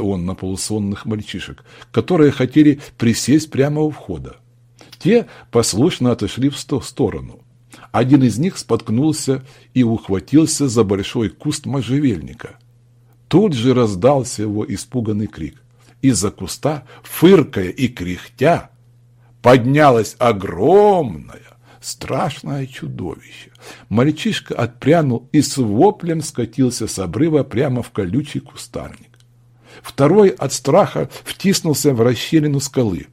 он на полусонных мальчишек, которые хотели присесть прямо у входа. Те послушно отошли в сторону. Один из них споткнулся и ухватился за большой куст можжевельника. Тут же раздался его испуганный крик. Из-за куста, фыркая и кряхтя, поднялось огромное, страшное чудовище. Мальчишка отпрянул и с воплем скатился с обрыва прямо в колючий кустарник. Второй от страха втиснулся в расщелину скалы.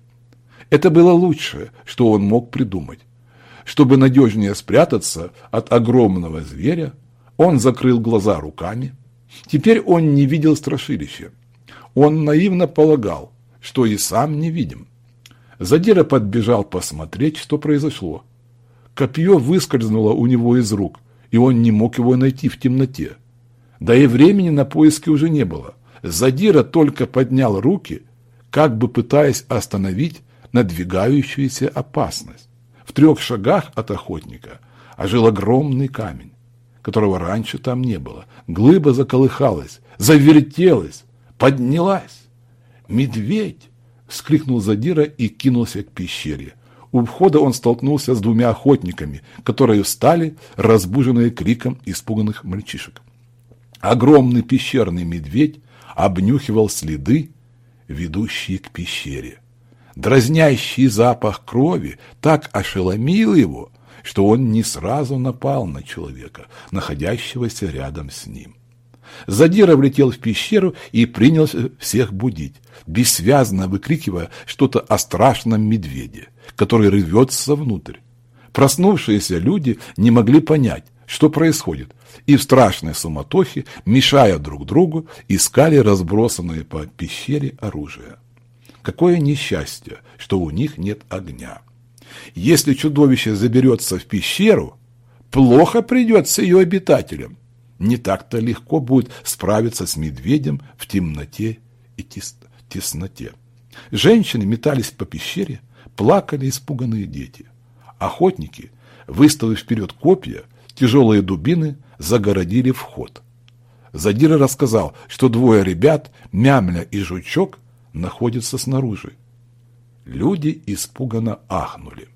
Это было лучшее, что он мог придумать. Чтобы надежнее спрятаться от огромного зверя, он закрыл глаза руками. Теперь он не видел страшилища. Он наивно полагал, что и сам не видим. Задира подбежал посмотреть, что произошло. Копье выскользнуло у него из рук, и он не мог его найти в темноте. Да и времени на поиски уже не было. Задира только поднял руки, как бы пытаясь остановить надвигающуюся опасность. В трех шагах от охотника ожил огромный камень, которого раньше там не было. Глыба заколыхалась, завертелась, поднялась. «Медведь!» — вскрикнул Задира и кинулся к пещере. У входа он столкнулся с двумя охотниками, которые встали, разбуженные криком испуганных мальчишек. Огромный пещерный медведь обнюхивал следы, ведущие к пещере. Дразнящий запах крови так ошеломил его, что он не сразу напал на человека, находящегося рядом с ним. Задира влетел в пещеру и принялся всех будить, бессвязно выкрикивая что-то о страшном медведе, который рвется внутрь. Проснувшиеся люди не могли понять, что происходит, и в страшной суматохе, мешая друг другу, искали разбросанное по пещере оружие. Какое несчастье, что у них нет огня. Если чудовище заберется в пещеру, плохо придется ее обитателям. Не так-то легко будет справиться с медведем в темноте и тес тесноте. Женщины метались по пещере, плакали испуганные дети. Охотники, выставив вперед копья, тяжелые дубины загородили вход. Задира рассказал, что двое ребят, Мямля и Жучок, находятся снаружи. Люди испуганно ахнули.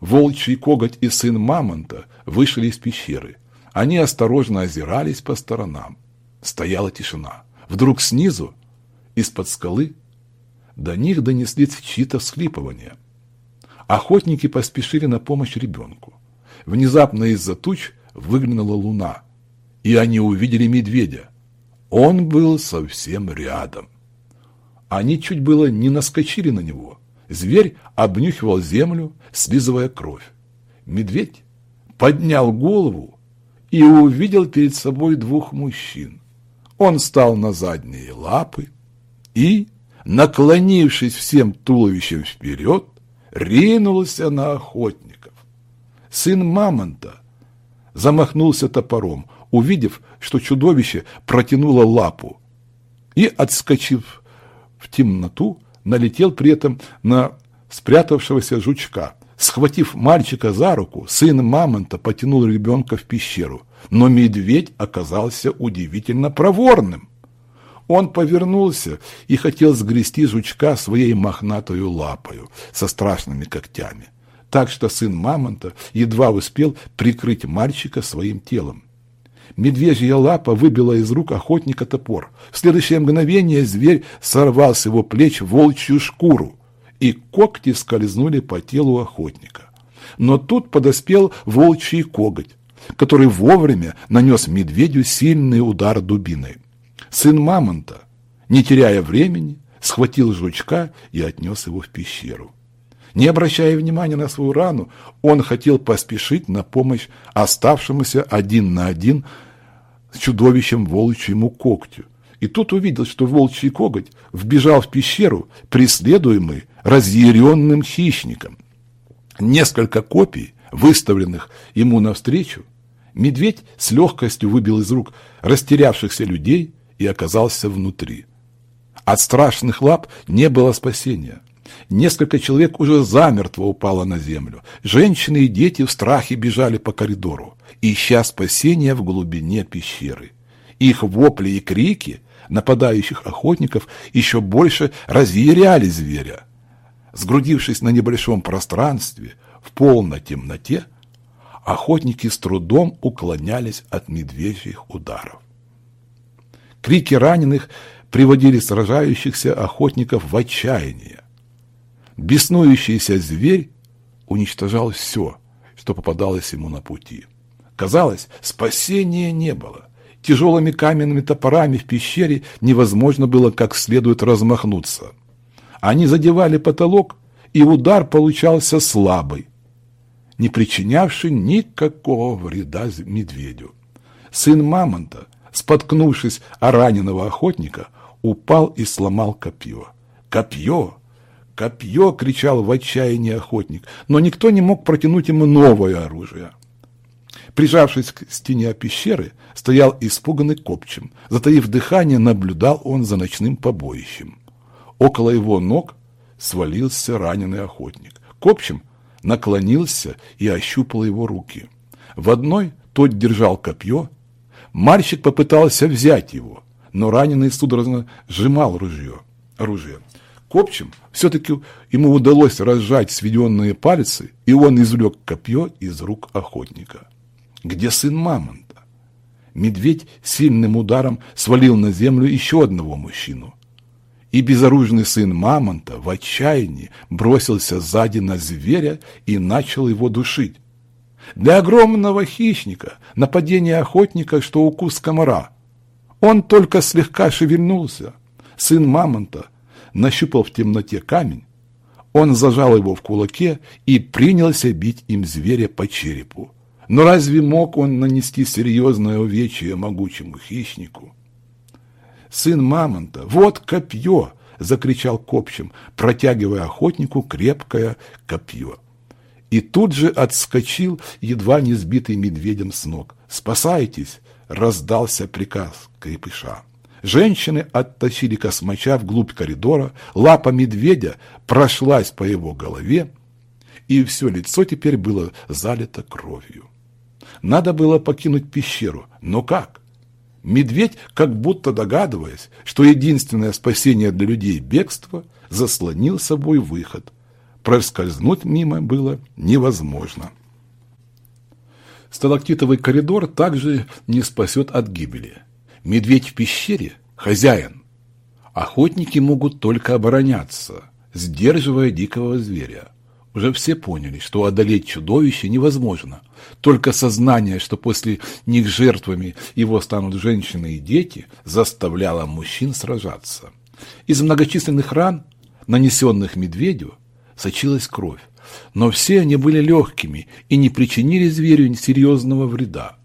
Волчий коготь и сын Мамонта вышли из пещеры. Они осторожно озирались по сторонам. Стояла тишина. Вдруг снизу, из-под скалы, до них донеслись чьи-то всхлипывания. Охотники поспешили на помощь ребенку. Внезапно из-за туч выглянула луна, и они увидели медведя. Он был совсем рядом. Они чуть было не наскочили на него. Зверь обнюхивал землю, слизывая кровь. Медведь поднял голову и увидел перед собой двух мужчин. Он встал на задние лапы и, наклонившись всем туловищем вперед, ринулся на охотников. Сын мамонта замахнулся топором, увидев, что чудовище протянуло лапу, и, отскочив в темноту, налетел при этом на спрятавшегося жучка. Схватив мальчика за руку, сын мамонта потянул ребенка в пещеру, но медведь оказался удивительно проворным. Он повернулся и хотел сгрести жучка своей мохнатою лапою со страшными когтями, так что сын мамонта едва успел прикрыть мальчика своим телом. Медвежья лапа выбила из рук охотника топор. В следующее мгновение зверь сорвал с его плеч волчью шкуру, и когти скользнули по телу охотника. Но тут подоспел волчий коготь, который вовремя нанес медведю сильный удар дубиной. Сын мамонта, не теряя времени, схватил жучка и отнес его в пещеру. Не обращая внимания на свою рану, он хотел поспешить на помощь оставшемуся один на один с чудовищем волчьему когтю. И тут увидел, что волчий коготь вбежал в пещеру, преследуемый разъяренным хищником. Несколько копий, выставленных ему навстречу, медведь с легкостью выбил из рук растерявшихся людей и оказался внутри. От страшных лап не было спасения. Несколько человек уже замертво упало на землю. Женщины и дети в страхе бежали по коридору, ища спасения в глубине пещеры. Их вопли и крики нападающих охотников еще больше разъяряли зверя. Сгрудившись на небольшом пространстве, в полной темноте, охотники с трудом уклонялись от медвежьих ударов. Крики раненых приводили сражающихся охотников в отчаяние. Беснующийся зверь уничтожал все, что попадалось ему на пути. Казалось, спасения не было. Тяжелыми каменными топорами в пещере невозможно было как следует размахнуться. Они задевали потолок, и удар получался слабый, не причинявший никакого вреда медведю. Сын мамонта, споткнувшись о раненого охотника, упал и сломал копье. Копье! Копье! — кричал в отчаянии охотник, но никто не мог протянуть ему новое оружие. Прижавшись к стене пещеры, стоял испуганный копчим. Затаив дыхание, наблюдал он за ночным побоищем. Около его ног свалился раненый охотник. Копчим наклонился и ощупал его руки. В одной тот держал копье. Мальчик попытался взять его, но раненый судорожно сжимал ружье. оружие. Копчим все-таки ему удалось разжать сведенные пальцы, и он извлек копье из рук охотника. Где сын мамонта? Медведь сильным ударом свалил на землю еще одного мужчину. И безоружный сын мамонта в отчаянии бросился сзади на зверя и начал его душить. Для огромного хищника нападение охотника, что укус комара. Он только слегка шевельнулся. Сын мамонта нащупал в темноте камень. Он зажал его в кулаке и принялся бить им зверя по черепу. Но разве мог он нанести серьезное увечье могучему хищнику? Сын мамонта, вот копье! — закричал копчим, протягивая охотнику крепкое копье. И тут же отскочил, едва не сбитый медведем с ног. «Спасайтесь!» — раздался приказ крепыша. Женщины оттащили космача вглубь коридора, лапа медведя прошлась по его голове, и все лицо теперь было залито кровью. Надо было покинуть пещеру. Но как? Медведь, как будто догадываясь, что единственное спасение для людей – бегство, заслонил собой выход. Проскользнуть мимо было невозможно. Сталактитовый коридор также не спасет от гибели. Медведь в пещере – хозяин. Охотники могут только обороняться, сдерживая дикого зверя. Уже все поняли, что одолеть чудовище невозможно. Только сознание, что после них жертвами его станут женщины и дети, заставляло мужчин сражаться. Из многочисленных ран, нанесенных медведю, сочилась кровь. Но все они были легкими и не причинили зверю серьезного вреда.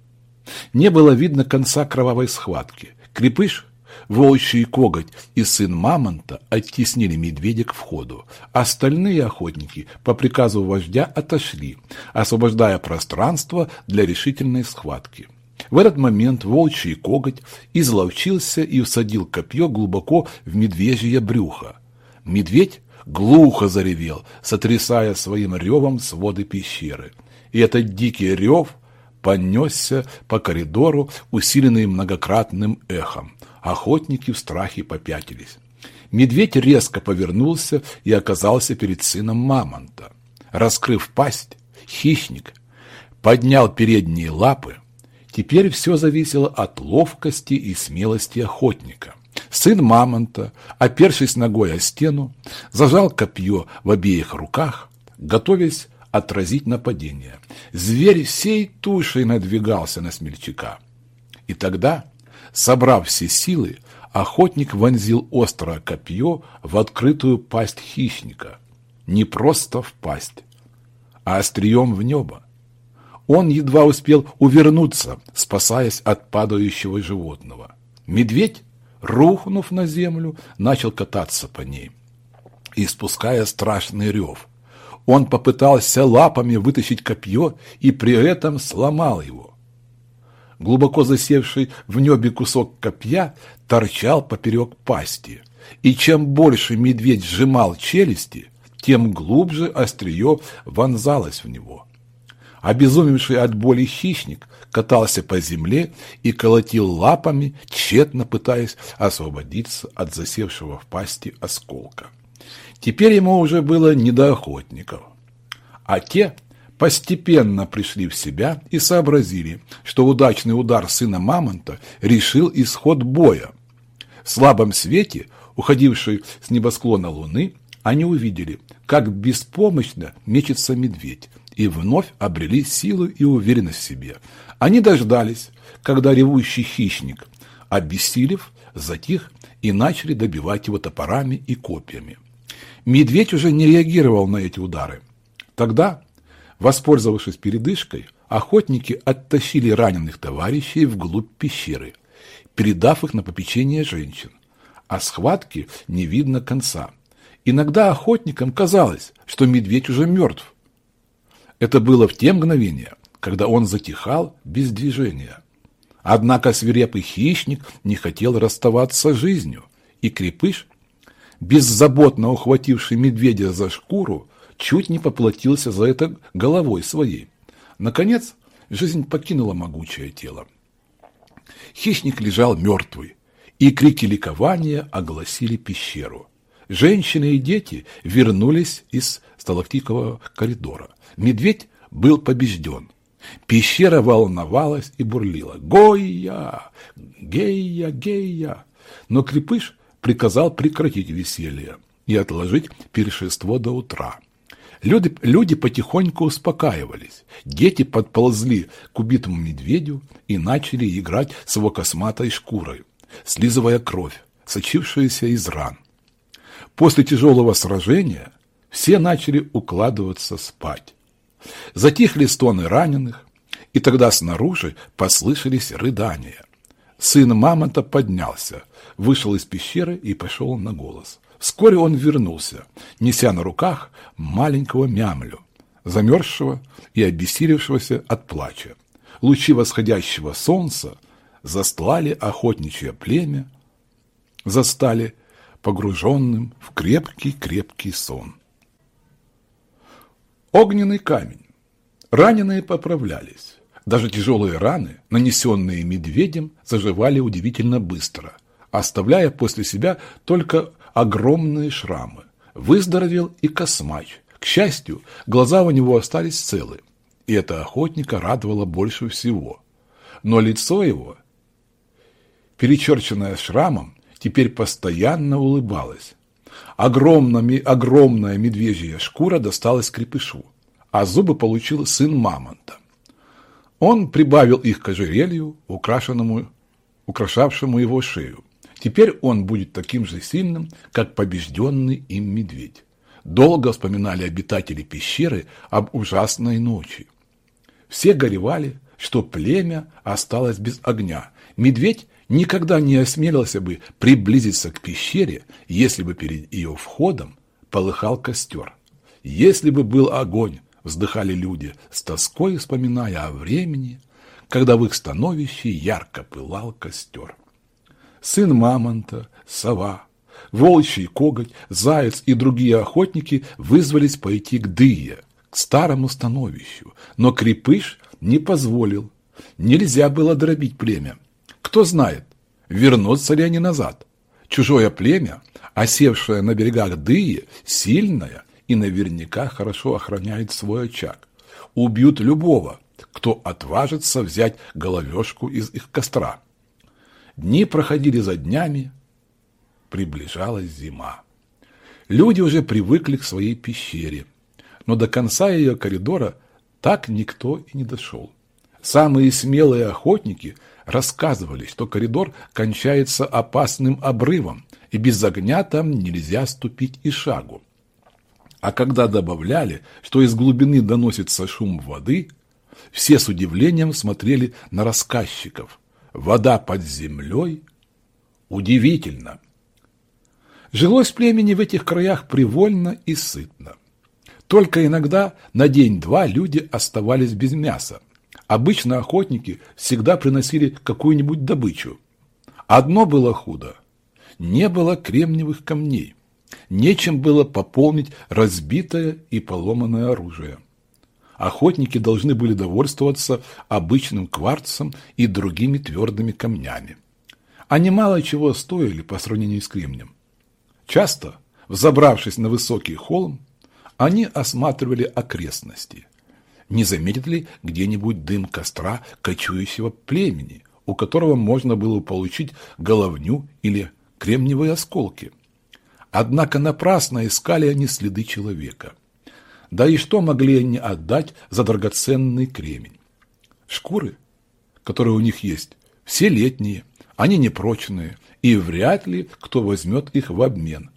Не было видно конца кровавой схватки. Крепыш волчий коготь и сын мамонта оттеснили медведя к входу. Остальные охотники по приказу вождя отошли, освобождая пространство для решительной схватки. В этот момент волчий коготь изловчился и всадил копье глубоко в медвежье брюхо. Медведь глухо заревел, сотрясая своим ревом своды пещеры. И этот дикий рев понесся по коридору, усиленный многократным эхом. Охотники в страхе попятились. Медведь резко повернулся и оказался перед сыном мамонта. Раскрыв пасть, хищник поднял передние лапы. Теперь все зависело от ловкости и смелости охотника. Сын мамонта, опершись ногой о стену, зажал копье в обеих руках, готовясь отразить нападение. Зверь всей тушей надвигался на смельчака. И тогда Собрав все силы, охотник вонзил острое копье в открытую пасть хищника. Не просто в пасть, а острием в небо. Он едва успел увернуться, спасаясь от падающего животного. Медведь, рухнув на землю, начал кататься по ней, испуская страшный рев. Он попытался лапами вытащить копье и при этом сломал его глубоко засевший в небе кусок копья торчал поперек пасти. И чем больше медведь сжимал челюсти, тем глубже острие вонзалось в него. Обезумевший от боли хищник катался по земле и колотил лапами, тщетно пытаясь освободиться от засевшего в пасти осколка. Теперь ему уже было не до охотников. А те постепенно пришли в себя и сообразили, что удачный удар сына Мамонта решил исход боя. В слабом свете, уходившей с небосклона луны, они увидели, как беспомощно мечется медведь, и вновь обрели силу и уверенность в себе. Они дождались, когда ревущий хищник, обессилев, затих и начали добивать его топорами и копьями. Медведь уже не реагировал на эти удары. Тогда, воспользовавшись передышкой, охотники оттащили раненых товарищей вглубь пещеры, передав их на попечение женщин. А схватки не видно конца. Иногда охотникам казалось, что медведь уже мертв. Это было в те мгновения, когда он затихал без движения. Однако свирепый хищник не хотел расставаться с жизнью, и крепыш, беззаботно ухвативший медведя за шкуру, чуть не поплатился за это головой своей. Наконец, жизнь покинула могучее тело. Хищник лежал мертвый, и крики ликования огласили пещеру. Женщины и дети вернулись из сталактикового коридора. Медведь был побежден. Пещера волновалась и бурлила. «Гойя! Гея! Гея!» Но Крепыш приказал прекратить веселье и отложить пиршество до утра. Люди, люди потихоньку успокаивались. Дети подползли к убитому медведю и начали играть с его косматой шкурой, слизывая кровь, сочившуюся из ран. После тяжелого сражения все начали укладываться спать. Затихли стоны раненых, и тогда снаружи послышались рыдания. Сын мамонта поднялся, вышел из пещеры и пошел на голос. Вскоре он вернулся, неся на руках маленького мямлю, замерзшего и обессилевшегося от плача. Лучи восходящего солнца застлали охотничье племя, застали погруженным в крепкий-крепкий сон. Огненный камень. Раненые поправлялись. Даже тяжелые раны, нанесенные медведем, заживали удивительно быстро, оставляя после себя только огромные шрамы. Выздоровел и космач. К счастью, глаза у него остались целы, и это охотника радовало больше всего. Но лицо его, перечерченное шрамом, теперь постоянно улыбалась. Огромная, огромная медвежья шкура досталась крепышу, а зубы получил сын мамонта. Он прибавил их к ожерелью, украшенному, украшавшему его шею. Теперь он будет таким же сильным, как побежденный им медведь. Долго вспоминали обитатели пещеры об ужасной ночи. Все горевали, что племя осталось без огня. Медведь никогда не осмелился бы приблизиться к пещере, если бы перед ее входом полыхал костер. Если бы был огонь, вздыхали люди, с тоской вспоминая о времени, когда в их становище ярко пылал костер. Сын мамонта, сова, волчий коготь, заяц и другие охотники вызвались пойти к Дые, к старому становищу, но крепыш не позволил. Нельзя было дробить племя. Кто знает, вернутся ли они назад. Чужое племя, осевшее на берегах Дыи, сильное и наверняка хорошо охраняет свой очаг. Убьют любого, кто отважится взять головешку из их костра. Дни проходили за днями, приближалась зима. Люди уже привыкли к своей пещере, но до конца ее коридора так никто и не дошел. Самые смелые охотники рассказывали, что коридор кончается опасным обрывом, и без огня там нельзя ступить и шагу. А когда добавляли, что из глубины доносится шум воды, все с удивлением смотрели на рассказчиков. Вода под землей? Удивительно! Жилось племени в этих краях привольно и сытно. Только иногда на день-два люди оставались без мяса, Обычно охотники всегда приносили какую-нибудь добычу. Одно было худо. Не было кремниевых камней. Нечем было пополнить разбитое и поломанное оружие. Охотники должны были довольствоваться обычным кварцем и другими твердыми камнями. Они мало чего стоили по сравнению с кремнем. Часто, взобравшись на высокий холм, они осматривали окрестности. Не заметит ли где-нибудь дым костра кочующего племени, у которого можно было получить головню или кремниевые осколки? Однако напрасно искали они следы человека. Да и что могли они отдать за драгоценный кремень? Шкуры, которые у них есть, все летние, они непрочные, и вряд ли кто возьмет их в обмен.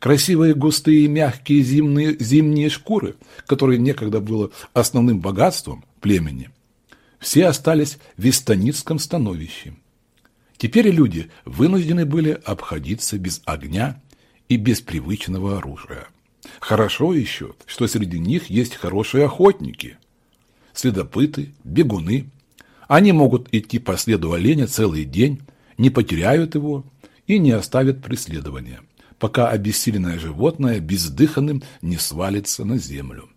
Красивые густые мягкие зимние, зимние шкуры, которые некогда было основным богатством племени, все остались в Вестоницком становище. Теперь люди вынуждены были обходиться без огня и без привычного оружия. Хорошо еще, что среди них есть хорошие охотники, следопыты, бегуны. Они могут идти по следу оленя целый день, не потеряют его и не оставят преследования, пока обессиленное животное бездыханным не свалится на землю.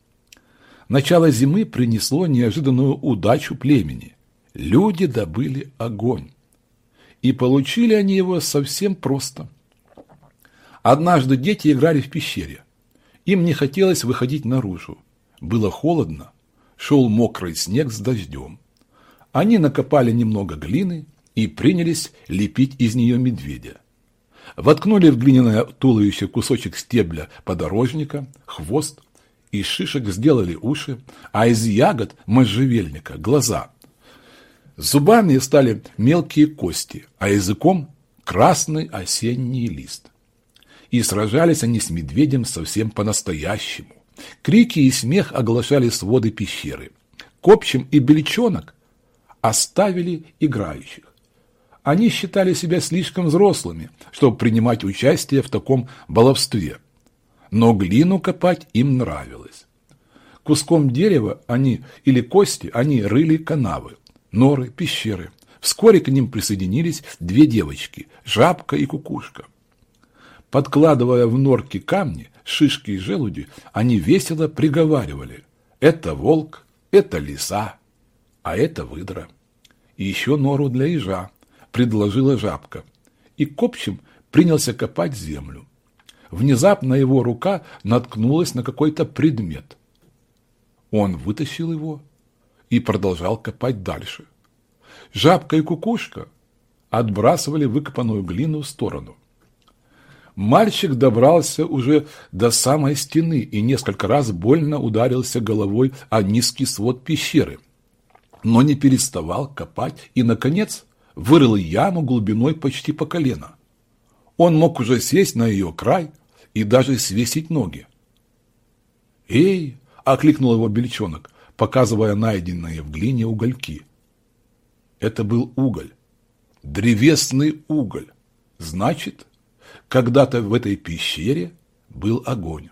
Начало зимы принесло неожиданную удачу племени. Люди добыли огонь. И получили они его совсем просто. Однажды дети играли в пещере. Им не хотелось выходить наружу. Было холодно, шел мокрый снег с дождем. Они накопали немного глины и принялись лепить из нее медведя. Воткнули в глиняное туловище кусочек стебля подорожника, хвост, из шишек сделали уши, а из ягод можжевельника – глаза. Зубами стали мелкие кости, а языком – красный осенний лист. И сражались они с медведем совсем по-настоящему. Крики и смех оглашали своды пещеры. Копчим и Бельчонок оставили играющих. Они считали себя слишком взрослыми, чтобы принимать участие в таком баловстве. Но глину копать им нравилось. Куском дерева они или кости они рыли канавы, норы, пещеры. Вскоре к ним присоединились две девочки – жабка и кукушка. Подкладывая в норки камни, шишки и желуди, они весело приговаривали – это волк, это лиса, а это выдра. И еще нору для ежа, предложила жабка. И копчим принялся копать землю. Внезапно его рука наткнулась на какой-то предмет. Он вытащил его и продолжал копать дальше. Жабка и кукушка отбрасывали выкопанную глину в сторону. Мальчик добрался уже до самой стены и несколько раз больно ударился головой о низкий свод пещеры, но не переставал копать и, наконец, вырыл яму глубиной почти по колено. Он мог уже сесть на ее край и даже свесить ноги. «Эй!» – окликнул его бельчонок, показывая найденные в глине угольки. Это был уголь. Древесный уголь. Значит, когда-то в этой пещере был огонь.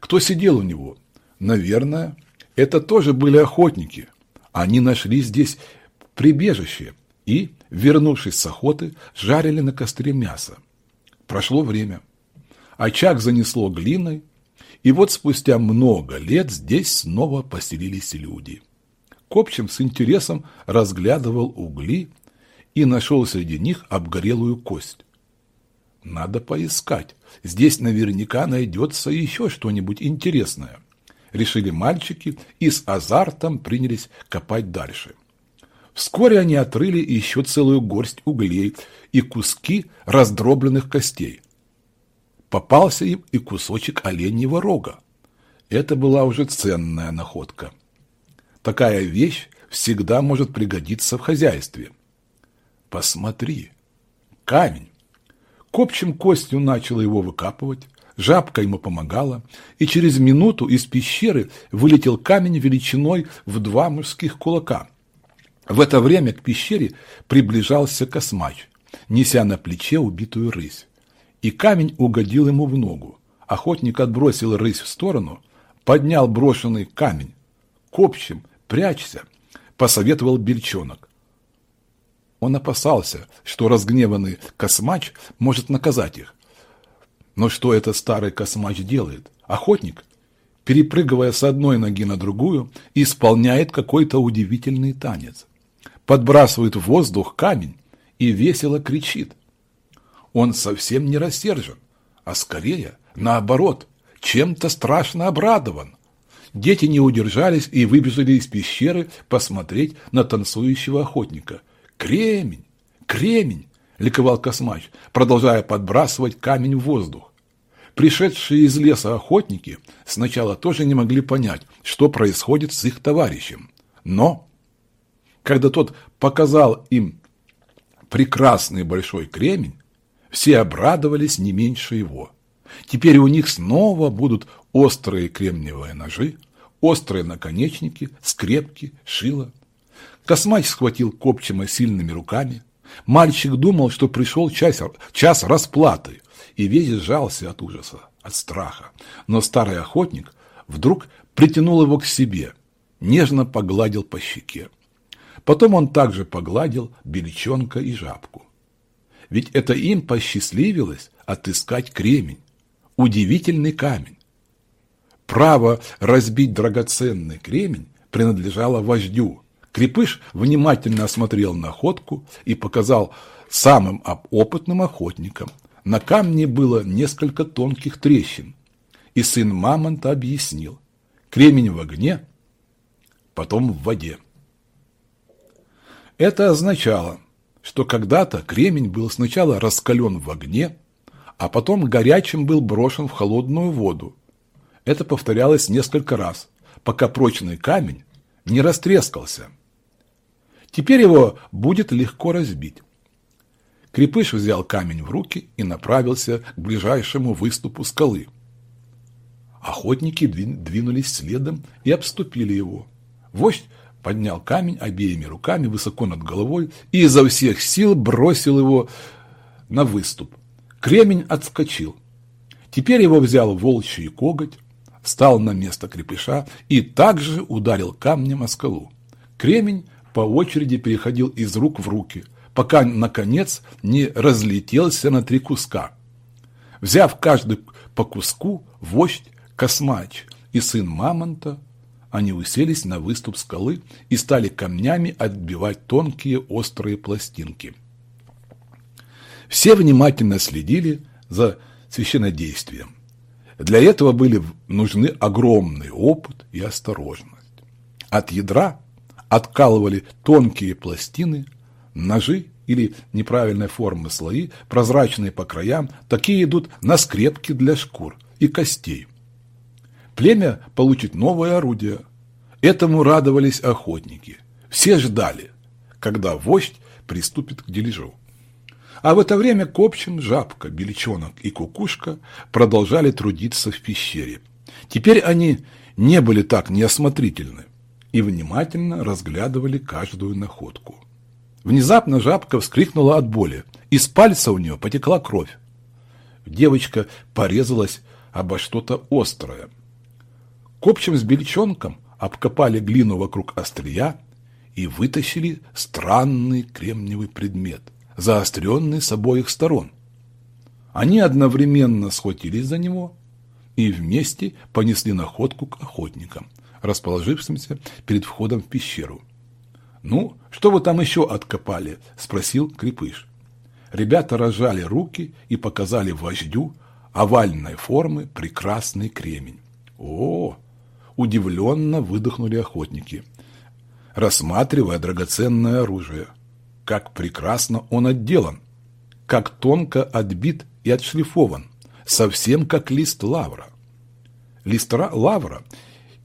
Кто сидел у него? Наверное, это тоже были охотники. Они нашли здесь прибежище – и, вернувшись с охоты, жарили на костре мясо. Прошло время. Очаг занесло глиной, и вот спустя много лет здесь снова поселились люди. Копчим с интересом разглядывал угли и нашел среди них обгорелую кость. Надо поискать. Здесь наверняка найдется еще что-нибудь интересное. Решили мальчики и с азартом принялись копать дальше. Вскоре они отрыли еще целую горсть углей и куски раздробленных костей. Попался им и кусочек оленьего рога. Это была уже ценная находка. Такая вещь всегда может пригодиться в хозяйстве. Посмотри, камень. Копчим костью начал его выкапывать, жабка ему помогала, и через минуту из пещеры вылетел камень величиной в два мужских кулака – в это время к пещере приближался космач, неся на плече убитую рысь. И камень угодил ему в ногу. Охотник отбросил рысь в сторону, поднял брошенный камень. К общим, прячься, посоветовал бельчонок. Он опасался, что разгневанный космач может наказать их. Но что этот старый космач делает? Охотник? перепрыгивая с одной ноги на другую, исполняет какой-то удивительный танец. Подбрасывает в воздух камень и весело кричит. Он совсем не рассержен, а скорее, наоборот, чем-то страшно обрадован. Дети не удержались и выбежали из пещеры посмотреть на танцующего охотника. «Кремень! Кремень!» – ликовал Космач, продолжая подбрасывать камень в воздух. Пришедшие из леса охотники сначала тоже не могли понять, что происходит с их товарищем. Но, когда тот показал им прекрасный большой кремень, все обрадовались не меньше его. Теперь у них снова будут острые кремниевые ножи, острые наконечники, скрепки, шило. Космач схватил Копчима сильными руками. Мальчик думал, что пришел час, час расплаты, и весь сжался от ужаса, от страха. Но старый охотник вдруг притянул его к себе, нежно погладил по щеке. Потом он также погладил беличонка и жабку. Ведь это им посчастливилось отыскать кремень, удивительный камень. Право разбить драгоценный кремень принадлежало вождю. Крепыш внимательно осмотрел находку и показал самым опытным охотникам. На камне было несколько тонких трещин. И сын Мамонта объяснил. Кремень в огне, потом в воде. Это означало, что когда-то кремень был сначала раскален в огне, а потом горячим был брошен в холодную воду, это повторялось несколько раз, пока прочный камень не растрескался. Теперь его будет легко разбить. Крепыш взял камень в руки и направился к ближайшему выступу скалы. Охотники двинулись следом и обступили его. Вождь поднял камень обеими руками высоко над головой и изо всех сил бросил его на выступ. Кремень отскочил. Теперь его взял волчий коготь, встал на место крепыша и также ударил камнем о скалу. Кремень по очереди переходил из рук в руки, пока, наконец, не разлетелся на три куска. Взяв каждый по куску, вождь, космач и сын мамонта, они уселись на выступ скалы и стали камнями отбивать тонкие острые пластинки. Все внимательно следили за священнодействием. Для этого были нужны огромный опыт и осторожность. От ядра откалывали тонкие пластины, ножи или неправильной формы слои, прозрачные по краям, такие идут на скрепки для шкур и костей. Племя получит новое орудие. Этому радовались охотники. Все ждали, когда вождь приступит к дележу. А в это время Копчин, Жабка, Беличонок и Кукушка продолжали трудиться в пещере. Теперь они не были так неосмотрительны и внимательно разглядывали каждую находку. Внезапно Жабка вскрикнула от боли, из пальца у нее потекла кровь. Девочка порезалась обо что-то острое. Копчим с Беличонком обкопали глину вокруг острия и вытащили странный кремниевый предмет – заостренный с обоих сторон. Они одновременно схватились за него и вместе понесли находку к охотникам, расположившимся перед входом в пещеру. «Ну, что вы там еще откопали?» – спросил Крепыш. Ребята разжали руки и показали вождю овальной формы прекрасный кремень. «О!» – удивленно выдохнули охотники, рассматривая драгоценное оружие – как прекрасно он отделан, как тонко отбит и отшлифован, совсем как лист лавра. Лист лавра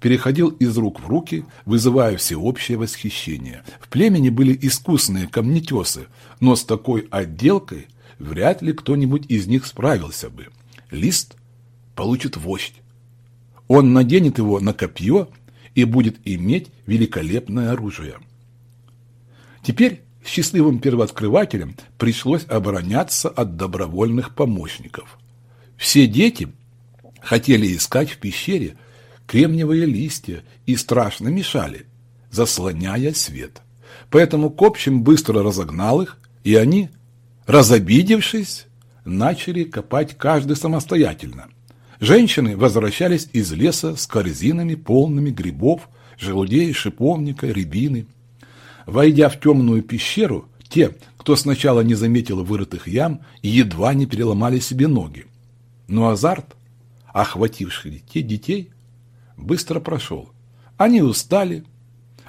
переходил из рук в руки, вызывая всеобщее восхищение. В племени были искусные камнетесы, но с такой отделкой вряд ли кто-нибудь из них справился бы. Лист получит вождь. Он наденет его на копье и будет иметь великолепное оружие. Теперь счастливым первооткрывателям пришлось обороняться от добровольных помощников. Все дети хотели искать в пещере кремниевые листья и страшно мешали, заслоняя свет. Поэтому Копчим быстро разогнал их, и они, разобидевшись, начали копать каждый самостоятельно. Женщины возвращались из леса с корзинами, полными грибов, желудей, шиповника, рябины. Войдя в темную пещеру, те, кто сначала не заметил вырытых ям, едва не переломали себе ноги. Но азарт, охвативший детей, быстро прошел. Они устали,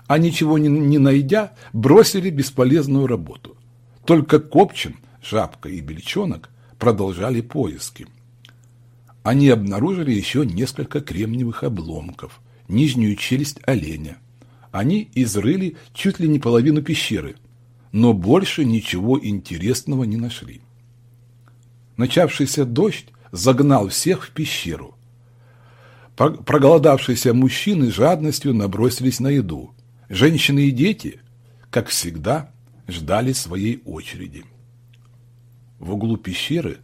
а ничего не, не найдя, бросили бесполезную работу. Только Копчин, Жабка и Бельчонок продолжали поиски. Они обнаружили еще несколько кремниевых обломков, нижнюю челюсть оленя. Они изрыли чуть ли не половину пещеры, но больше ничего интересного не нашли. Начавшийся дождь загнал всех в пещеру. Проголодавшиеся мужчины жадностью набросились на еду. Женщины и дети, как всегда, ждали своей очереди. В углу пещеры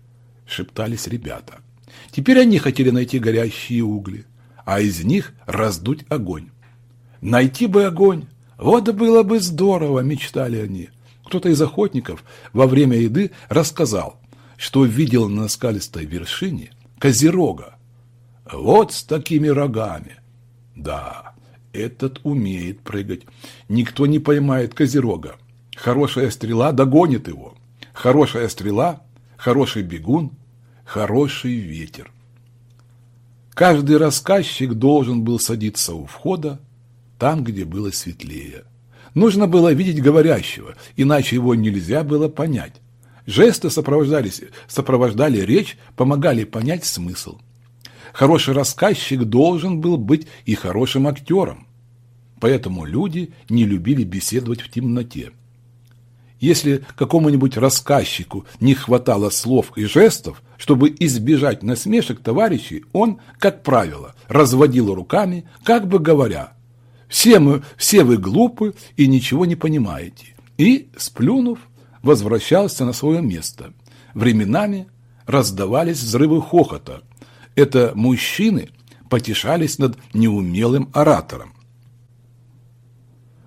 шептались ребята. Теперь они хотели найти горящие угли, а из них раздуть огонь. Найти бы огонь, вот было бы здорово, мечтали они. Кто-то из охотников во время еды рассказал, что видел на скалистой вершине козерога. Вот с такими рогами. Да, этот умеет прыгать. Никто не поймает козерога. Хорошая стрела догонит его. Хорошая стрела, хороший бегун, хороший ветер. Каждый рассказчик должен был садиться у входа, там, где было светлее. Нужно было видеть говорящего, иначе его нельзя было понять. Жесты сопровождались, сопровождали речь, помогали понять смысл. Хороший рассказчик должен был быть и хорошим актером. Поэтому люди не любили беседовать в темноте. Если какому-нибудь рассказчику не хватало слов и жестов, чтобы избежать насмешек товарищей, он, как правило, разводил руками, как бы говоря, «Все, мы, все вы глупы и ничего не понимаете», и, сплюнув, возвращался на свое место. Временами раздавались взрывы хохота. Это мужчины потешались над неумелым оратором.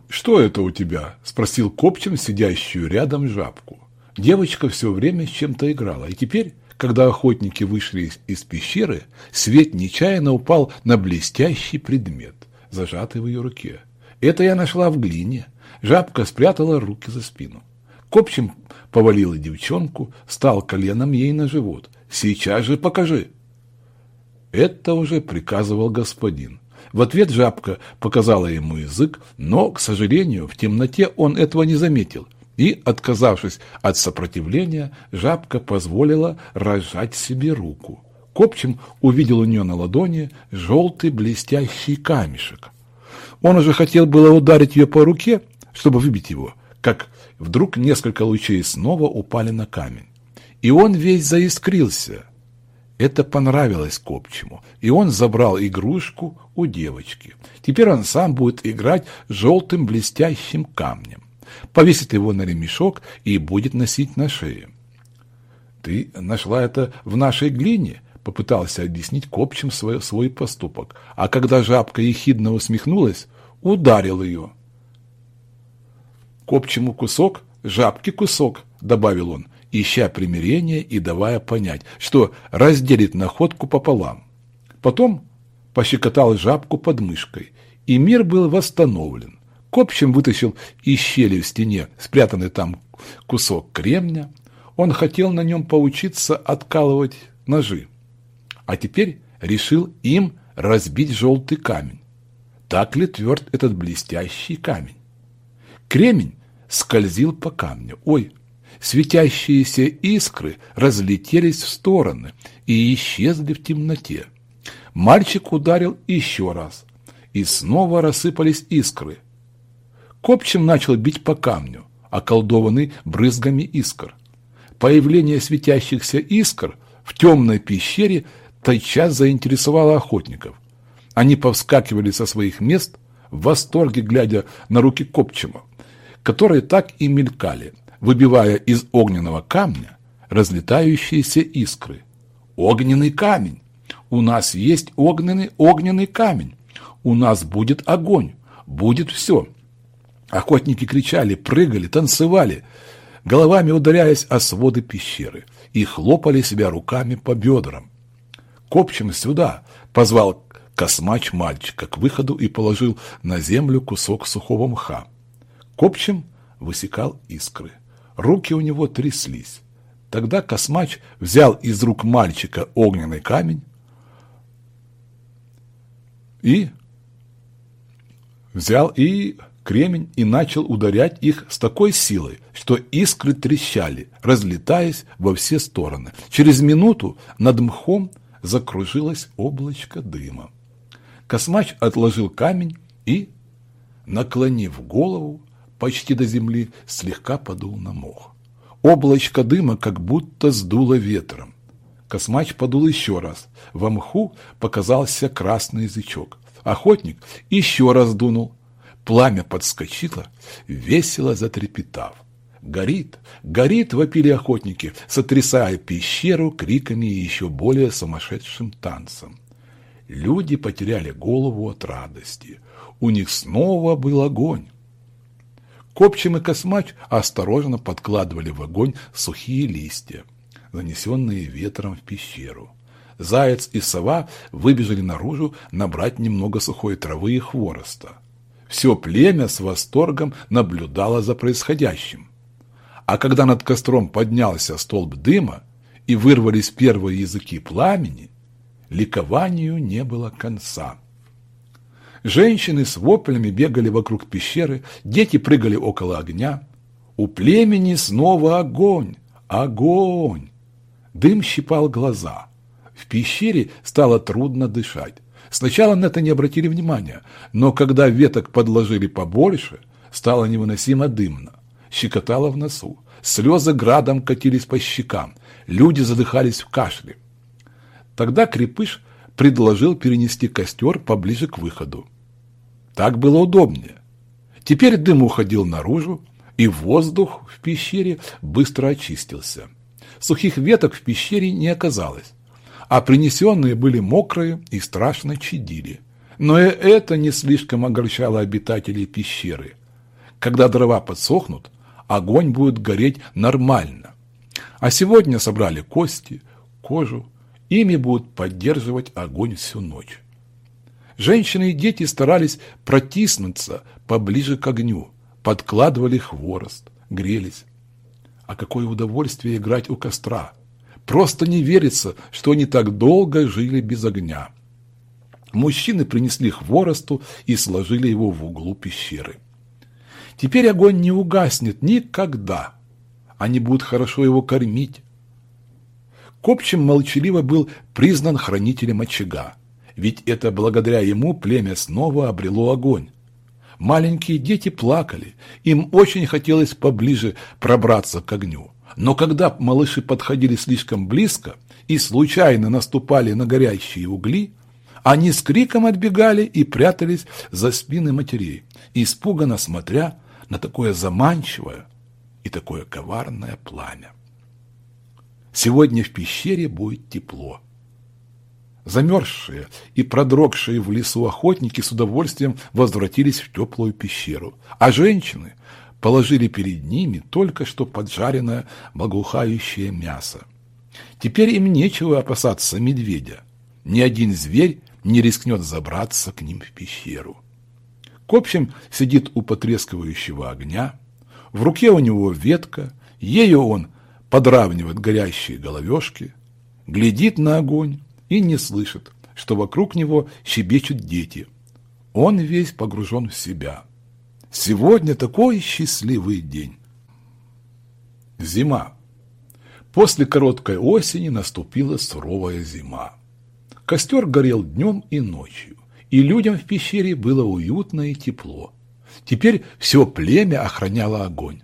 «Что это у тебя?» – спросил Копчин, сидящую рядом жабку. Девочка все время с чем-то играла, и теперь, когда охотники вышли из, из пещеры, свет нечаянно упал на блестящий предмет, зажатый в ее руке. Это я нашла в глине. Жабка спрятала руки за спину. Копчин повалила девчонку, стал коленом ей на живот. «Сейчас же покажи!» Это уже приказывал господин. В ответ жабка показала ему язык, но, к сожалению, в темноте он этого не заметил. И, отказавшись от сопротивления, жабка позволила разжать себе руку. Копчим увидел у нее на ладони желтый блестящий камешек. Он уже хотел было ударить ее по руке, чтобы выбить его, как вдруг несколько лучей снова упали на камень. И он весь заискрился – это понравилось Копчему, и он забрал игрушку у девочки. Теперь он сам будет играть желтым блестящим камнем, повесит его на ремешок и будет носить на шее. «Ты нашла это в нашей глине?» — попытался объяснить Копчим свой, свой поступок, а когда жабка ехидно усмехнулась, ударил ее. «Копчему кусок, жабке кусок», — добавил он, ища примирения и давая понять, что разделит находку пополам. Потом пощекотал жабку под мышкой, и мир был восстановлен. Копчим вытащил из щели в стене спрятанный там кусок кремня. Он хотел на нем поучиться откалывать ножи. А теперь решил им разбить желтый камень. Так ли тверд этот блестящий камень? Кремень скользил по камню. Ой, Светящиеся искры разлетелись в стороны и исчезли в темноте. Мальчик ударил еще раз, и снова рассыпались искры. Копчим начал бить по камню, околдованный брызгами искр. Появление светящихся искр в темной пещере тотчас заинтересовало охотников. Они повскакивали со своих мест в восторге, глядя на руки Копчима, которые так и мелькали, выбивая из огненного камня разлетающиеся искры. Огненный камень! У нас есть огненный огненный камень! У нас будет огонь! Будет все! Охотники кричали, прыгали, танцевали, головами ударяясь о своды пещеры, и хлопали себя руками по бедрам. Копчим сюда!» – позвал космач мальчика к выходу и положил на землю кусок сухого мха. Копчим высекал искры. Руки у него тряслись. Тогда космач взял из рук мальчика огненный камень и взял и кремень и начал ударять их с такой силой, что искры трещали, разлетаясь во все стороны. Через минуту над мхом закружилось облачко дыма. Космач отложил камень и, наклонив голову почти до земли, слегка подул на мох. Облачко дыма как будто сдуло ветром. Космач подул еще раз. В мху показался красный язычок. Охотник еще раз дунул. Пламя подскочило, весело затрепетав. «Горит! Горит!» — вопили охотники, сотрясая пещеру криками и еще более сумасшедшим танцем. Люди потеряли голову от радости. У них снова был огонь. Копчим и космач осторожно подкладывали в огонь сухие листья, занесенные ветром в пещеру. Заяц и сова выбежали наружу набрать немного сухой травы и хвороста. Все племя с восторгом наблюдало за происходящим. А когда над костром поднялся столб дыма и вырвались первые языки пламени, ликованию не было конца. Женщины с воплями бегали вокруг пещеры, дети прыгали около огня. У племени снова огонь, огонь. Дым щипал глаза. В пещере стало трудно дышать. Сначала на это не обратили внимания, но когда веток подложили побольше, стало невыносимо дымно. Щекотало в носу. Слезы градом катились по щекам. Люди задыхались в кашле. Тогда Крепыш предложил перенести костер поближе к выходу. Так было удобнее. Теперь дым уходил наружу, и воздух в пещере быстро очистился. Сухих веток в пещере не оказалось, а принесенные были мокрые и страшно чадили. Но и это не слишком огорчало обитателей пещеры. Когда дрова подсохнут, огонь будет гореть нормально. А сегодня собрали кости, кожу, ими будут поддерживать огонь всю ночь. Женщины и дети старались протиснуться поближе к огню, подкладывали хворост, грелись. А какое удовольствие играть у костра! Просто не верится, что они так долго жили без огня. Мужчины принесли хворосту и сложили его в углу пещеры. Теперь огонь не угаснет никогда. Они будут хорошо его кормить. Копчим молчаливо был признан хранителем очага ведь это благодаря ему племя снова обрело огонь. Маленькие дети плакали, им очень хотелось поближе пробраться к огню. Но когда малыши подходили слишком близко и случайно наступали на горящие угли, они с криком отбегали и прятались за спины матерей, испуганно смотря на такое заманчивое и такое коварное пламя. Сегодня в пещере будет тепло. Замерзшие и продрогшие в лесу охотники с удовольствием возвратились в теплую пещеру, а женщины положили перед ними только что поджаренное благоухающее мясо. Теперь им нечего опасаться медведя. Ни один зверь не рискнет забраться к ним в пещеру. Копчим сидит у потрескивающего огня, в руке у него ветка, ею он подравнивает горящие головешки, глядит на огонь, и не слышит, что вокруг него щебечут дети. Он весь погружен в себя. Сегодня такой счастливый день. Зима. После короткой осени наступила суровая зима. Костер горел днем и ночью, и людям в пещере было уютно и тепло. Теперь все племя охраняло огонь.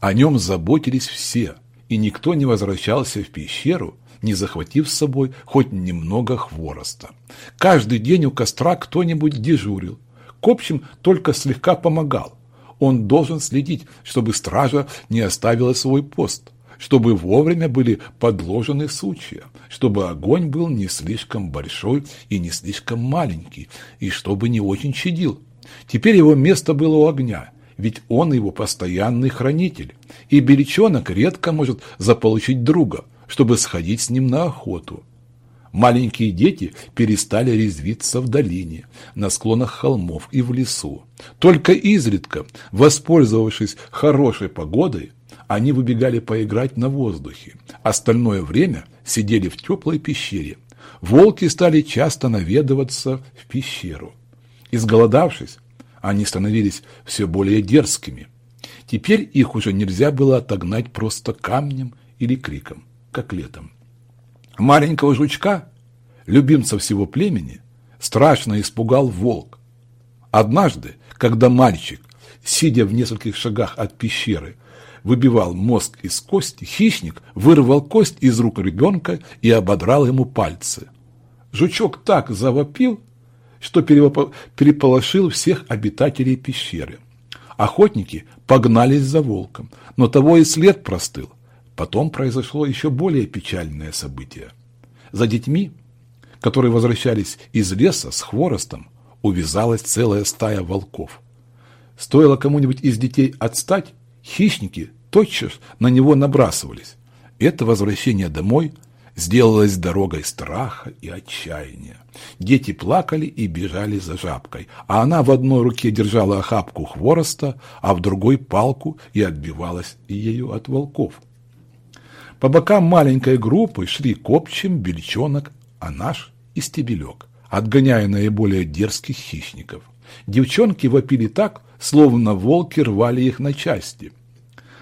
О нем заботились все, и никто не возвращался в пещеру, не захватив с собой хоть немного хвороста. Каждый день у костра кто-нибудь дежурил. Копчим только слегка помогал. Он должен следить, чтобы стража не оставила свой пост, чтобы вовремя были подложены сучья, чтобы огонь был не слишком большой и не слишком маленький, и чтобы не очень чадил. Теперь его место было у огня, ведь он его постоянный хранитель, и беличонок редко может заполучить друга – чтобы сходить с ним на охоту. Маленькие дети перестали резвиться в долине, на склонах холмов и в лесу. Только изредка, воспользовавшись хорошей погодой, они выбегали поиграть на воздухе. Остальное время сидели в теплой пещере. Волки стали часто наведываться в пещеру. Изголодавшись, они становились все более дерзкими. Теперь их уже нельзя было отогнать просто камнем или криком, как летом. Маленького жучка, любимца всего племени, страшно испугал волк. Однажды, когда мальчик, сидя в нескольких шагах от пещеры, выбивал мозг из кости, хищник вырвал кость из рук ребенка и ободрал ему пальцы. Жучок так завопил, что переполошил всех обитателей пещеры. Охотники погнались за волком, но того и след простыл. Потом произошло еще более печальное событие. За детьми, которые возвращались из леса с хворостом, увязалась целая стая волков. Стоило кому-нибудь из детей отстать, хищники тотчас на него набрасывались. Это возвращение домой сделалось дорогой страха и отчаяния. Дети плакали и бежали за жабкой, а она в одной руке держала охапку хвороста, а в другой палку и отбивалась ею от волков. По бокам маленькой группы шли копчим, бельчонок, а наш и стебелек, отгоняя наиболее дерзких хищников. Девчонки вопили так, словно волки рвали их на части.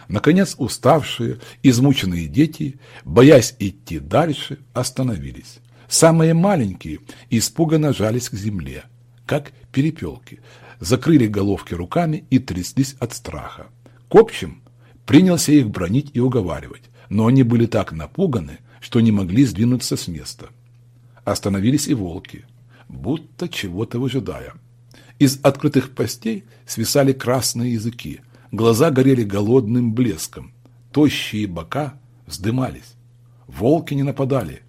Наконец уставшие, измученные дети, боясь идти дальше, остановились. Самые маленькие испуганно жались к земле, как перепелки, закрыли головки руками и тряслись от страха. К общем, принялся их бронить и уговаривать но они были так напуганы, что не могли сдвинуться с места. Остановились и волки, будто чего-то выжидая. Из открытых постей свисали красные языки, глаза горели голодным блеском, тощие бока вздымались. Волки не нападали,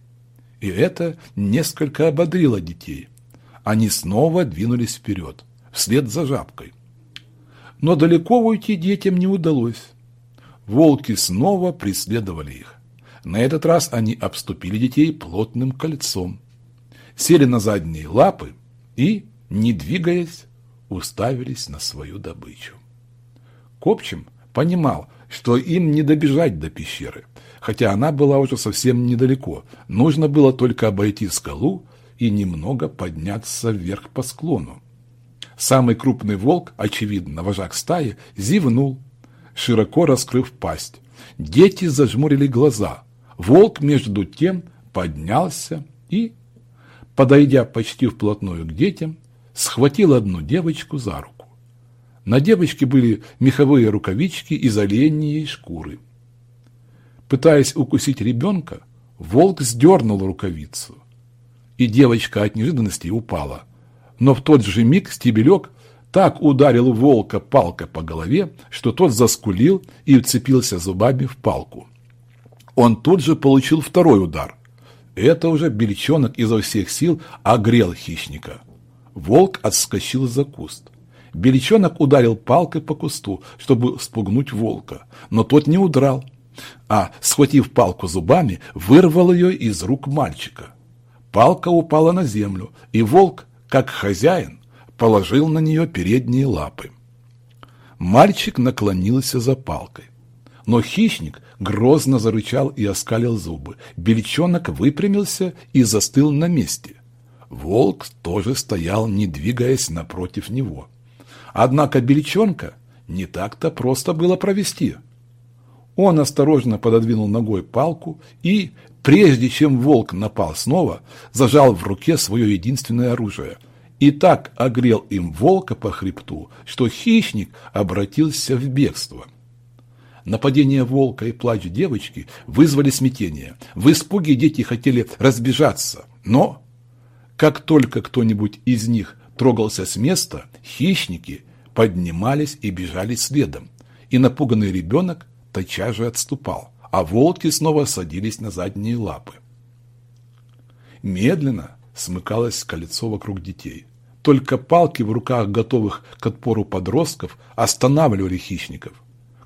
и это несколько ободрило детей. Они снова двинулись вперед, вслед за жабкой. Но далеко уйти детям не удалось. Волки снова преследовали их. На этот раз они обступили детей плотным кольцом, сели на задние лапы и, не двигаясь, уставились на свою добычу. Копчим понимал, что им не добежать до пещеры, хотя она была уже совсем недалеко. Нужно было только обойти скалу и немного подняться вверх по склону. Самый крупный волк, очевидно, вожак стаи, зевнул широко раскрыв пасть. Дети зажмурили глаза. Волк, между тем, поднялся и, подойдя почти вплотную к детям, схватил одну девочку за руку. На девочке были меховые рукавички из оленьей шкуры. Пытаясь укусить ребенка, волк сдернул рукавицу, и девочка от неожиданности упала. Но в тот же миг стебелек так ударил волка палкой по голове, что тот заскулил и вцепился зубами в палку. Он тут же получил второй удар. Это уже бельчонок изо всех сил огрел хищника. Волк отскочил за куст. Бельчонок ударил палкой по кусту, чтобы спугнуть волка, но тот не удрал, а, схватив палку зубами, вырвал ее из рук мальчика. Палка упала на землю, и волк, как хозяин, положил на нее передние лапы. Мальчик наклонился за палкой. Но хищник грозно зарычал и оскалил зубы. Бельчонок выпрямился и застыл на месте. Волк тоже стоял, не двигаясь напротив него. Однако бельчонка не так-то просто было провести. Он осторожно пододвинул ногой палку и, прежде чем волк напал снова, зажал в руке свое единственное оружие и так огрел им волка по хребту, что хищник обратился в бегство. Нападение волка и плач девочки вызвали смятение. В испуге дети хотели разбежаться, но как только кто-нибудь из них трогался с места, хищники поднимались и бежали следом, и напуганный ребенок тотчас же отступал, а волки снова садились на задние лапы. Медленно, смыкалось кольцо вокруг детей. Только палки в руках готовых к отпору подростков останавливали хищников.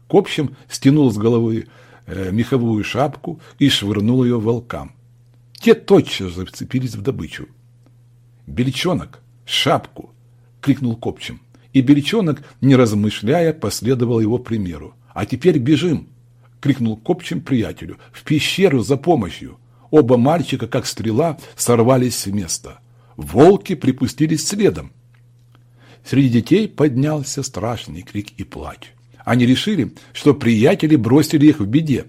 К стянул с головы э, меховую шапку и швырнул ее волкам. Те тотчас же вцепились в добычу. «Бельчонок! Шапку!» — крикнул Копчим. И Бельчонок, не размышляя, последовал его примеру. «А теперь бежим!» — крикнул Копчим приятелю. «В пещеру за помощью!» Оба мальчика, как стрела, сорвались с места. Волки припустились следом. Среди детей поднялся страшный крик и плач. Они решили, что приятели бросили их в беде,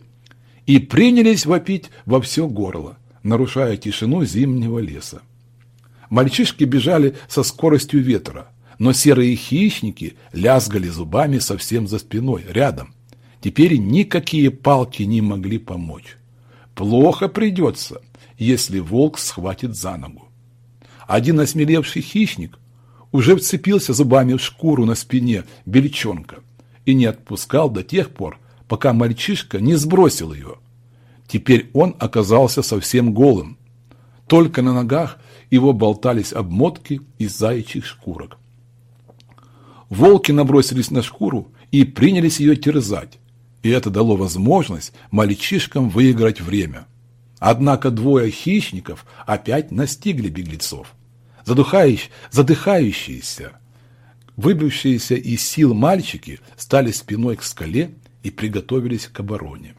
и принялись вопить во все горло, нарушая тишину зимнего леса. Мальчишки бежали со скоростью ветра, но серые хищники лязгали зубами совсем за спиной, рядом. Теперь никакие палки не могли помочь. Плохо придется, если волк схватит за ногу. Один осмелевший хищник уже вцепился зубами в шкуру на спине бельчонка и не отпускал до тех пор, пока мальчишка не сбросил ее. Теперь он оказался совсем голым. Только на ногах его болтались обмотки из заячьих шкурок. Волки набросились на шкуру и принялись ее терзать, и это дало возможность мальчишкам выиграть время. Однако двое хищников опять настигли беглецов. Задухающие, задыхающиеся, выбившиеся из сил мальчики стали спиной к скале и приготовились к обороне.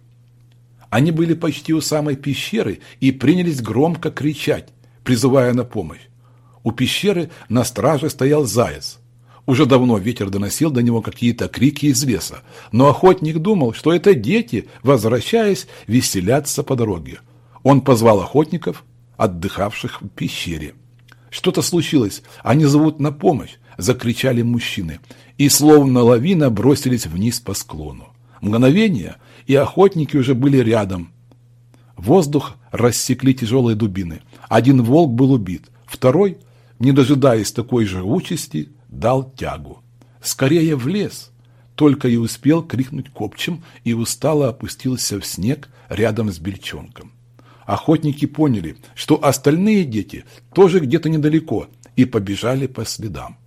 Они были почти у самой пещеры и принялись громко кричать, призывая на помощь. У пещеры на страже стоял заяц. Уже давно ветер доносил до него какие-то крики из леса, но охотник думал, что это дети, возвращаясь, веселятся по дороге. Он позвал охотников, отдыхавших в пещере. Что-то случилось, они зовут на помощь, закричали мужчины, и словно лавина бросились вниз по склону. Мгновение, и охотники уже были рядом. Воздух рассекли тяжелые дубины. Один волк был убит, второй, не дожидаясь такой же участи, дал тягу. «Скорее в лес!» Только и успел крикнуть копчем и устало опустился в снег рядом с бельчонком. Охотники поняли, что остальные дети тоже где-то недалеко и побежали по следам.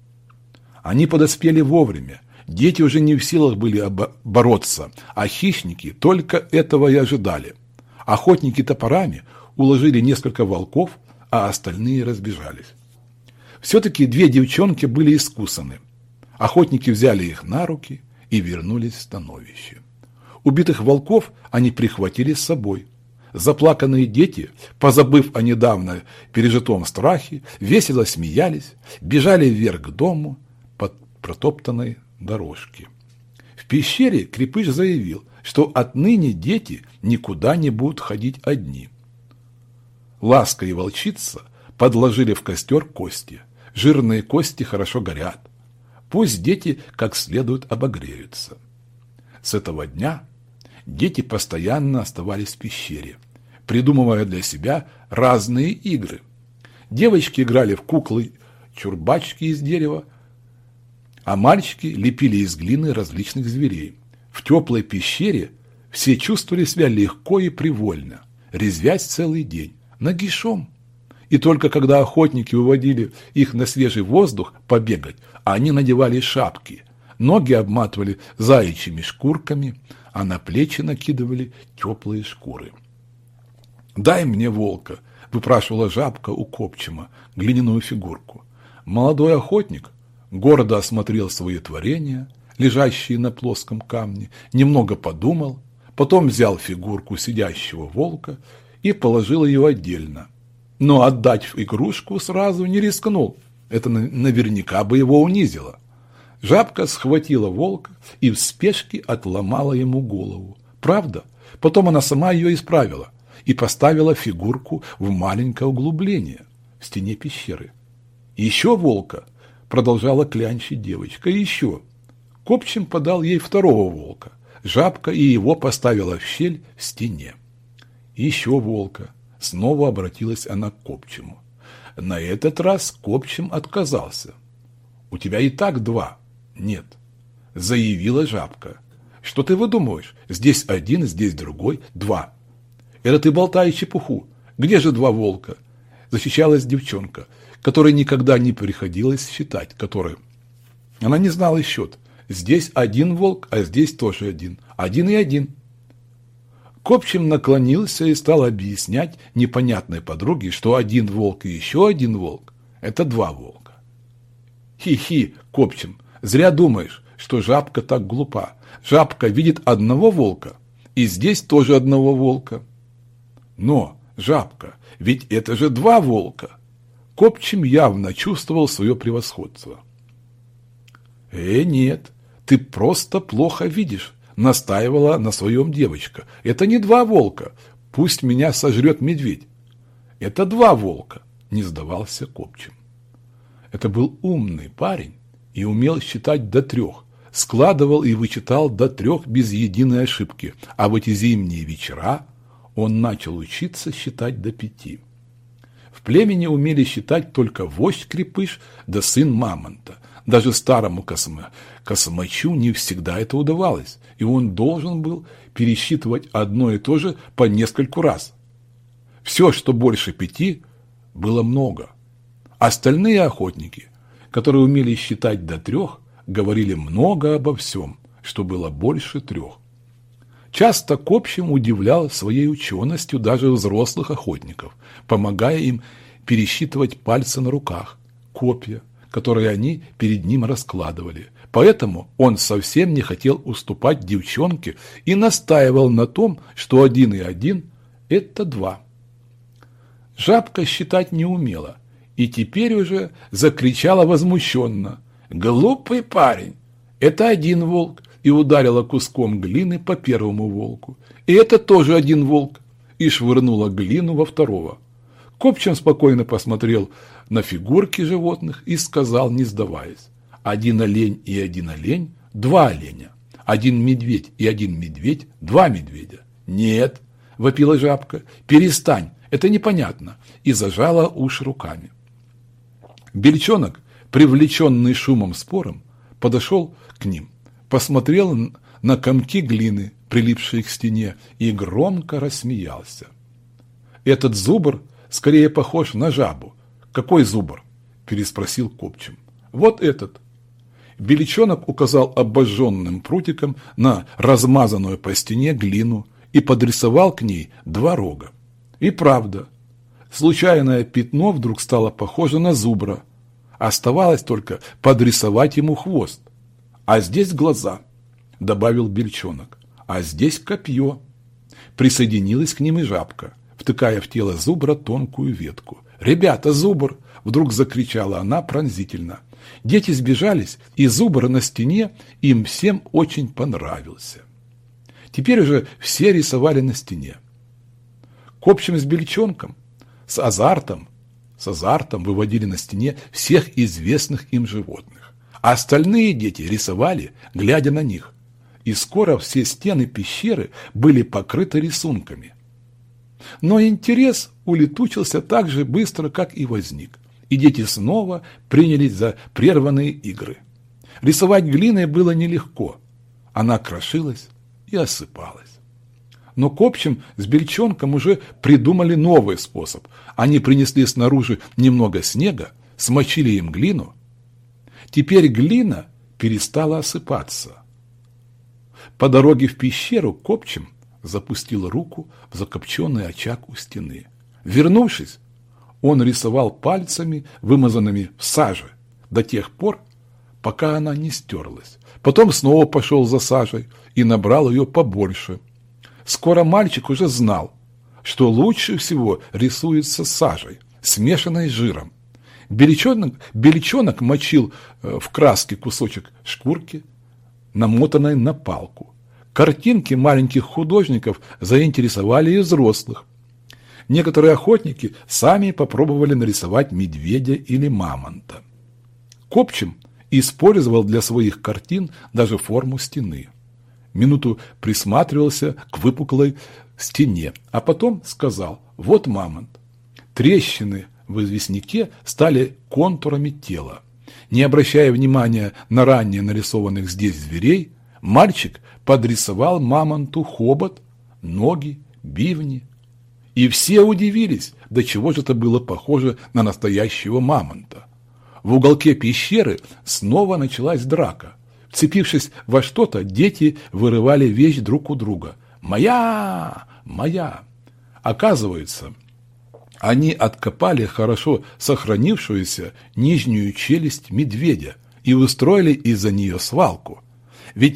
Они подоспели вовремя. Дети уже не в силах были бороться, а хищники только этого и ожидали. Охотники топорами уложили несколько волков, а остальные разбежались. Все-таки две девчонки были искусаны. Охотники взяли их на руки и вернулись в становище. Убитых волков они прихватили с собой. Заплаканные дети, позабыв о недавно пережитом страхе, весело смеялись, бежали вверх к дому под протоптанной дорожке. В пещере Крепыш заявил, что отныне дети никуда не будут ходить одни. Ласка и волчица подложили в костер кости. Жирные кости хорошо горят. Пусть дети как следует обогреются. С этого дня дети постоянно оставались в пещере, придумывая для себя разные игры. Девочки играли в куклы, чурбачки из дерева, а мальчики лепили из глины различных зверей. В теплой пещере все чувствовали себя легко и привольно, резвясь целый день, нагишом. И только когда охотники выводили их на свежий воздух побегать, они надевали шапки, ноги обматывали заячьими шкурками, а на плечи накидывали теплые шкуры. «Дай мне волка!» – выпрашивала жабка у копчима глиняную фигурку. Молодой охотник гордо осмотрел свои творения, лежащие на плоском камне, немного подумал, потом взял фигурку сидящего волка и положил ее отдельно – но отдать игрушку сразу не рискнул. Это наверняка бы его унизило. Жабка схватила волка и в спешке отломала ему голову. Правда? Потом она сама ее исправила и поставила фигурку в маленькое углубление в стене пещеры. «Еще волка!» – продолжала клянчить девочка. «Еще!» Копчим подал ей второго волка. Жабка и его поставила в щель в стене. Еще волка. Снова обратилась она к Копчему. На этот раз Копчим отказался. «У тебя и так два». «Нет», – заявила жабка. «Что ты выдумываешь? Здесь один, здесь другой, два». «Это ты болтаешь чепуху. Где же два волка?» Защищалась девчонка, которой никогда не приходилось считать, которая... Она не знала счет. Здесь один волк, а здесь тоже один. Один и один. Копчим наклонился и стал объяснять непонятной подруге, что один волк и еще один волк – это два волка. Хи-хи, Копчим, зря думаешь, что жабка так глупа. Жабка видит одного волка, и здесь тоже одного волка. Но, жабка, ведь это же два волка. Копчим явно чувствовал свое превосходство. «Э, нет, ты просто плохо видишь», – настаивала на своем девочка. «Это не два волка, пусть меня сожрет медведь». «Это два волка», – не сдавался Копчим. Это был умный парень и умел считать до трех, складывал и вычитал до трех без единой ошибки, а в эти зимние вечера он начал учиться считать до пяти. В племени умели считать только вождь Крепыш да сын Мамонта. Даже старому космо, космачу не всегда это удавалось, и он должен был пересчитывать одно и то же по нескольку раз. Все, что больше пяти, было много. Остальные охотники, которые умели считать до трех, говорили много обо всем, что было больше трех. Часто к общему удивлял своей ученостью даже взрослых охотников, помогая им пересчитывать пальцы на руках, копья, которые они перед ним раскладывали. Поэтому он совсем не хотел уступать девчонке и настаивал на том, что один и один – это два. Жабка считать не умела и теперь уже закричала возмущенно. «Глупый парень! Это один волк, и ударила куском глины по первому волку. И это тоже один волк, и швырнула глину во второго. Копчен спокойно посмотрел на фигурки животных и сказал, не сдаваясь, один олень и один олень – два оленя, один медведь и один медведь – два медведя. Нет, вопила жабка, перестань, это непонятно, и зажала уши руками. Бельчонок, привлеченный шумом спором, подошел к ним посмотрел на комки глины, прилипшие к стене, и громко рассмеялся. «Этот зубр скорее похож на жабу». «Какой зубр?» – переспросил Копчим. «Вот этот». Беличонок указал обожженным прутиком на размазанную по стене глину и подрисовал к ней два рога. И правда, случайное пятно вдруг стало похоже на зубра. Оставалось только подрисовать ему хвост. А здесь глаза, добавил Бельчонок. А здесь копье. Присоединилась к ним и жабка, втыкая в тело зубра тонкую ветку. «Ребята, зубр!» – вдруг закричала она пронзительно. Дети сбежались, и зубр на стене им всем очень понравился. Теперь уже все рисовали на стене. К общим с бельчонком, с азартом, с азартом выводили на стене всех известных им животных а остальные дети рисовали, глядя на них. И скоро все стены пещеры были покрыты рисунками. Но интерес улетучился так же быстро, как и возник, и дети снова принялись за прерванные игры. Рисовать глиной было нелегко, она крошилась и осыпалась. Но к общем с бельчонком уже придумали новый способ. Они принесли снаружи немного снега, смочили им глину, Теперь глина перестала осыпаться. По дороге в пещеру Копчим запустил руку в закопченный очаг у стены. Вернувшись, он рисовал пальцами, вымазанными в саже, до тех пор, пока она не стерлась. Потом снова пошел за сажей и набрал ее побольше. Скоро мальчик уже знал, что лучше всего рисуется сажей, смешанной с жиром. Беличонок, беличонок мочил э, в краске кусочек шкурки, намотанной на палку. Картинки маленьких художников заинтересовали и взрослых. Некоторые охотники сами попробовали нарисовать медведя или мамонта. Копчим использовал для своих картин даже форму стены. Минуту присматривался к выпуклой стене, а потом сказал «Вот мамонт». Трещины в известняке стали контурами тела. Не обращая внимания на ранее нарисованных здесь зверей, мальчик подрисовал мамонту хобот, ноги, бивни. И все удивились, до чего же это было похоже на настоящего мамонта. В уголке пещеры снова началась драка. Вцепившись во что-то, дети вырывали вещь друг у друга. «Моя! моя. Оказывается, они откопали хорошо сохранившуюся нижнюю челюсть медведя и устроили из-за нее свалку. Ведь